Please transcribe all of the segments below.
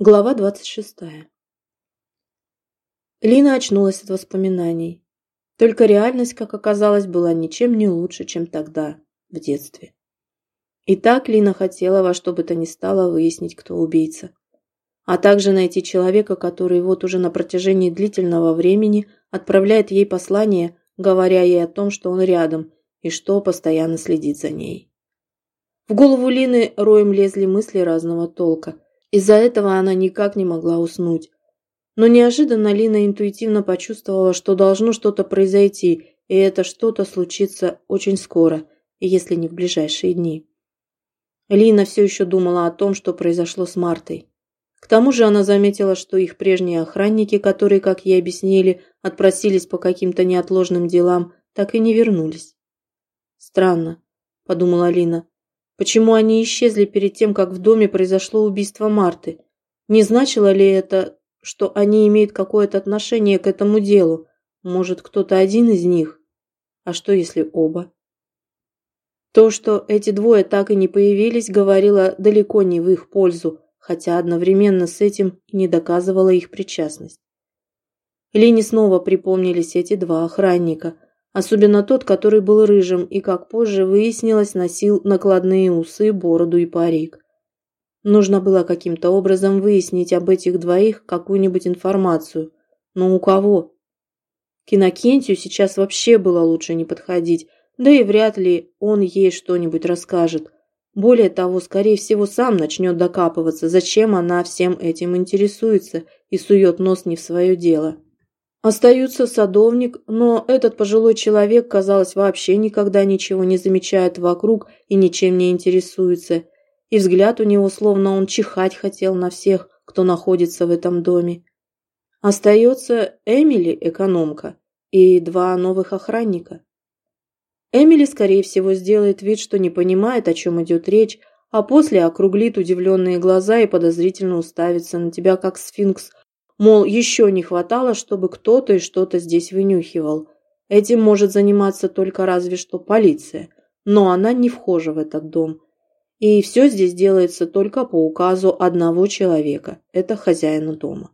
Глава двадцать шестая. Лина очнулась от воспоминаний. Только реальность, как оказалось, была ничем не лучше, чем тогда, в детстве. И так Лина хотела во что бы то ни стало выяснить, кто убийца. А также найти человека, который вот уже на протяжении длительного времени отправляет ей послание, говоря ей о том, что он рядом и что постоянно следит за ней. В голову Лины роем лезли мысли разного толка – из-за этого она никак не могла уснуть. Но неожиданно Лина интуитивно почувствовала, что должно что-то произойти, и это что-то случится очень скоро, если не в ближайшие дни. Лина все еще думала о том, что произошло с Мартой. К тому же она заметила, что их прежние охранники, которые, как ей объяснили, отпросились по каким-то неотложным делам, так и не вернулись. «Странно», – подумала Лина. Почему они исчезли перед тем, как в доме произошло убийство Марты? Не значило ли это, что они имеют какое-то отношение к этому делу? Может, кто-то один из них? А что, если оба? То, что эти двое так и не появились, говорило далеко не в их пользу, хотя одновременно с этим не доказывало их причастность. Лене снова припомнились эти два охранника – Особенно тот, который был рыжим и, как позже выяснилось, носил накладные усы, бороду и парик. Нужно было каким-то образом выяснить об этих двоих какую-нибудь информацию. Но у кого? К Иннокентию сейчас вообще было лучше не подходить, да и вряд ли он ей что-нибудь расскажет. Более того, скорее всего, сам начнет докапываться, зачем она всем этим интересуется и сует нос не в свое дело. Остается садовник, но этот пожилой человек, казалось, вообще никогда ничего не замечает вокруг и ничем не интересуется. И взгляд у него словно он чихать хотел на всех, кто находится в этом доме. Остается Эмили, экономка, и два новых охранника. Эмили, скорее всего, сделает вид, что не понимает, о чем идет речь, а после округлит удивленные глаза и подозрительно уставится на тебя, как сфинкс, Мол, еще не хватало, чтобы кто-то и что-то здесь вынюхивал. Этим может заниматься только разве что полиция. Но она не вхожа в этот дом. И все здесь делается только по указу одного человека. Это хозяина дома.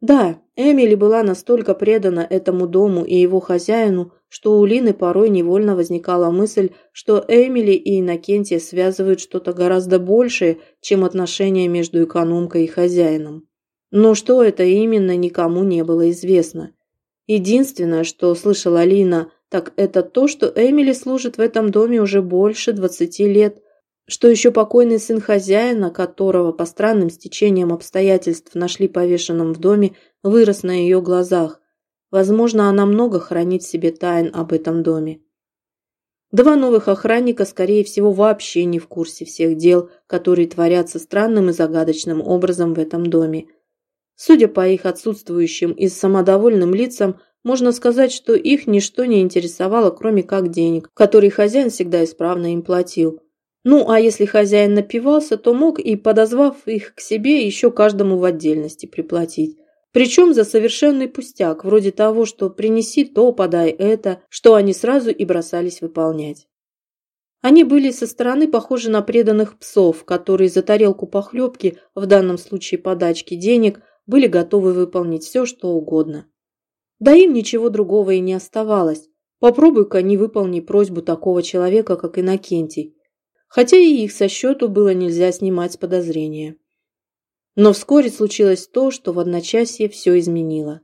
Да, Эмили была настолько предана этому дому и его хозяину, что у Лины порой невольно возникала мысль, что Эмили и Иннокентия связывают что-то гораздо большее, чем отношения между экономкой и хозяином. Но что это именно, никому не было известно. Единственное, что слышала Алина, так это то, что Эмили служит в этом доме уже больше двадцати лет, что еще покойный сын хозяина, которого по странным стечениям обстоятельств нашли повешенным в доме, вырос на ее глазах. Возможно, она много хранит себе тайн об этом доме. Два новых охранника, скорее всего, вообще не в курсе всех дел, которые творятся странным и загадочным образом в этом доме – Судя по их отсутствующим и самодовольным лицам, можно сказать, что их ничто не интересовало, кроме как денег, которые хозяин всегда исправно им платил. Ну, а если хозяин напивался, то мог и, подозвав их к себе, еще каждому в отдельности приплатить. Причем за совершенный пустяк, вроде того, что принеси то, подай это, что они сразу и бросались выполнять. Они были со стороны похожи на преданных псов, которые за тарелку похлебки, в данном случае подачки денег, были готовы выполнить все, что угодно. Да им ничего другого и не оставалось. Попробуй-ка не выполни просьбу такого человека, как Иннокентий. Хотя и их со счету было нельзя снимать с подозрения. Но вскоре случилось то, что в одночасье все изменило.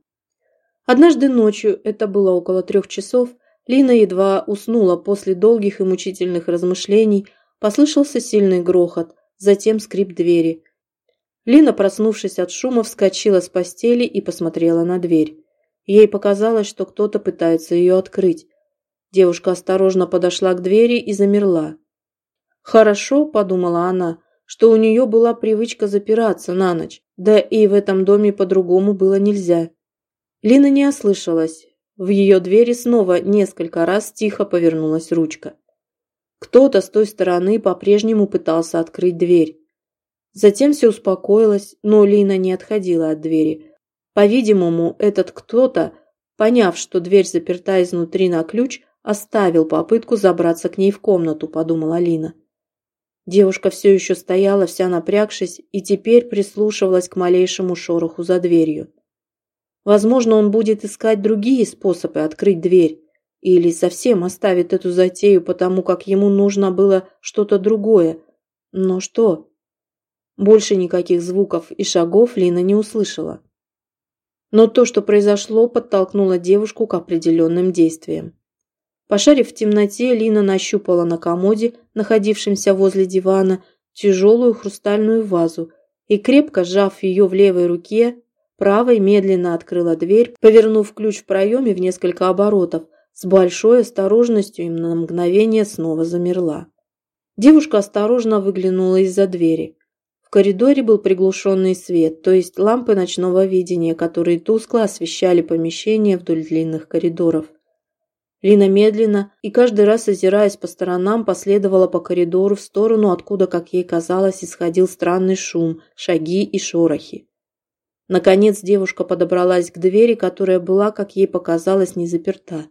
Однажды ночью, это было около трех часов, Лина едва уснула после долгих и мучительных размышлений, послышался сильный грохот, затем скрип двери, Лина, проснувшись от шума, вскочила с постели и посмотрела на дверь. Ей показалось, что кто-то пытается ее открыть. Девушка осторожно подошла к двери и замерла. «Хорошо», – подумала она, – что у нее была привычка запираться на ночь, да и в этом доме по-другому было нельзя. Лина не ослышалась. В ее двери снова несколько раз тихо повернулась ручка. Кто-то с той стороны по-прежнему пытался открыть дверь. Затем все успокоилось, но Лина не отходила от двери. По-видимому, этот кто-то, поняв, что дверь заперта изнутри на ключ, оставил попытку забраться к ней в комнату, подумала Лина. Девушка все еще стояла, вся напрягшись, и теперь прислушивалась к малейшему шороху за дверью. Возможно, он будет искать другие способы открыть дверь, или совсем оставит эту затею, потому как ему нужно было что-то другое. Но что? Больше никаких звуков и шагов Лина не услышала. Но то, что произошло, подтолкнуло девушку к определенным действиям. Пошарив в темноте, Лина нащупала на комоде, находившемся возле дивана, тяжелую хрустальную вазу и, крепко сжав ее в левой руке, правой медленно открыла дверь, повернув ключ в проеме в несколько оборотов, с большой осторожностью и на мгновение снова замерла. Девушка осторожно выглянула из-за двери. Коридоре был приглушенный свет, то есть лампы ночного видения, которые тускло освещали помещение вдоль длинных коридоров. Лина медленно и каждый раз озираясь по сторонам последовала по коридору в сторону, откуда, как ей казалось, исходил странный шум, шаги и шорохи. Наконец девушка подобралась к двери, которая была, как ей показалось, не заперта.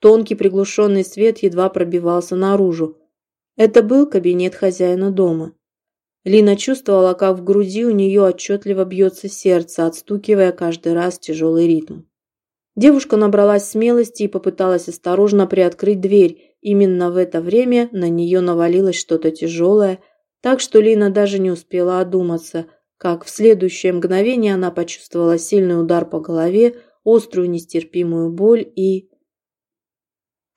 Тонкий приглушенный свет едва пробивался наружу. Это был кабинет хозяина дома. Лина чувствовала, как в груди у нее отчетливо бьется сердце, отстукивая каждый раз тяжелый ритм. Девушка набралась смелости и попыталась осторожно приоткрыть дверь. Именно в это время на нее навалилось что-то тяжелое, так что Лина даже не успела одуматься, как в следующее мгновение она почувствовала сильный удар по голове, острую нестерпимую боль и...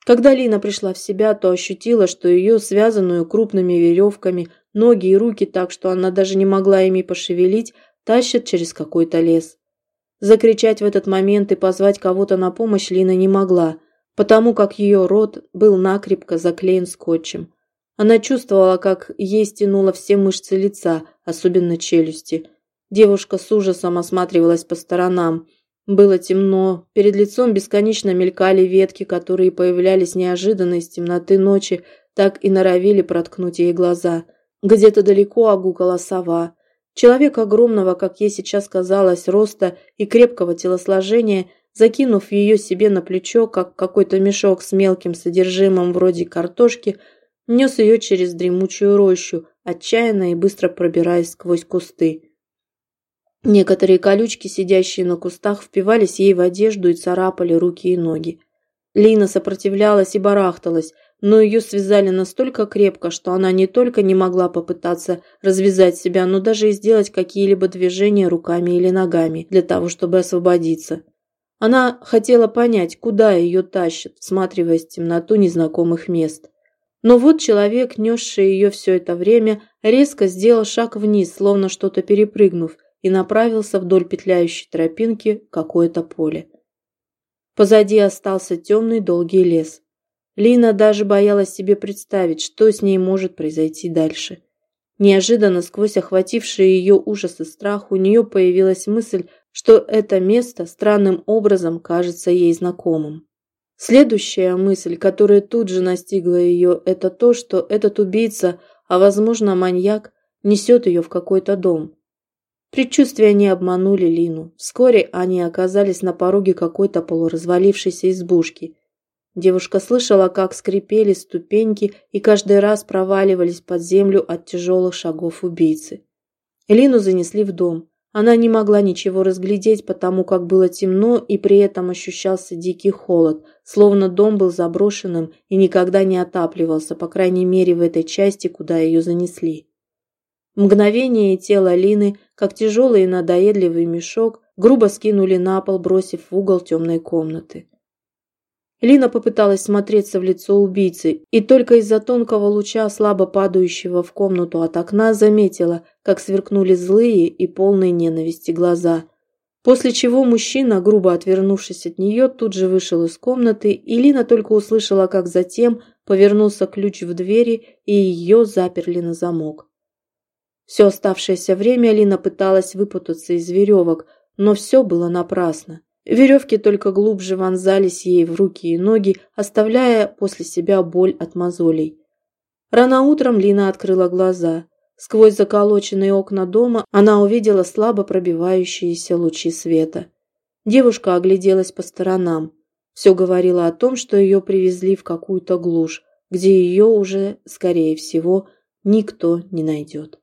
Когда Лина пришла в себя, то ощутила, что ее, связанную крупными веревками, ноги и руки так, что она даже не могла ими пошевелить, тащат через какой-то лес. Закричать в этот момент и позвать кого-то на помощь Лина не могла, потому как ее рот был накрепко заклеен скотчем. Она чувствовала, как ей стянуло все мышцы лица, особенно челюсти. Девушка с ужасом осматривалась по сторонам. Было темно, перед лицом бесконечно мелькали ветки, которые появлялись неожиданно из темноты ночи, так и норовили проткнуть ей глаза. Где-то далеко огукала сова. Человек огромного, как ей сейчас казалось, роста и крепкого телосложения, закинув ее себе на плечо, как какой-то мешок с мелким содержимым вроде картошки, нес ее через дремучую рощу, отчаянно и быстро пробираясь сквозь кусты. Некоторые колючки, сидящие на кустах, впивались ей в одежду и царапали руки и ноги. Лина сопротивлялась и барахталась, но ее связали настолько крепко, что она не только не могла попытаться развязать себя, но даже и сделать какие-либо движения руками или ногами для того, чтобы освободиться. Она хотела понять, куда ее тащат, всматриваясь в темноту незнакомых мест. Но вот человек, несший ее все это время, резко сделал шаг вниз, словно что-то перепрыгнув, и направился вдоль петляющей тропинки в какое-то поле. Позади остался темный долгий лес. Лина даже боялась себе представить, что с ней может произойти дальше. Неожиданно, сквозь охватившие ее ужас и страх, у нее появилась мысль, что это место странным образом кажется ей знакомым. Следующая мысль, которая тут же настигла ее, это то, что этот убийца, а возможно маньяк, несет ее в какой-то дом. Предчувствия не обманули Лину. Вскоре они оказались на пороге какой-то полуразвалившейся избушки – Девушка слышала, как скрипели ступеньки и каждый раз проваливались под землю от тяжелых шагов убийцы. Элину занесли в дом. Она не могла ничего разглядеть, потому как было темно и при этом ощущался дикий холод, словно дом был заброшенным и никогда не отапливался, по крайней мере в этой части, куда ее занесли. Мгновение и тело Лины, как тяжелый и надоедливый мешок, грубо скинули на пол, бросив в угол темной комнаты. Лина попыталась смотреться в лицо убийцы, и только из-за тонкого луча, слабо падающего в комнату от окна, заметила, как сверкнули злые и полные ненависти глаза. После чего мужчина, грубо отвернувшись от нее, тут же вышел из комнаты, и Лина только услышала, как затем повернулся ключ в двери, и ее заперли на замок. Все оставшееся время Лина пыталась выпутаться из веревок, но все было напрасно. Веревки только глубже вонзались ей в руки и ноги, оставляя после себя боль от мозолей. Рано утром Лина открыла глаза. Сквозь заколоченные окна дома она увидела слабо пробивающиеся лучи света. Девушка огляделась по сторонам. Все говорило о том, что ее привезли в какую-то глушь, где ее уже, скорее всего, никто не найдет.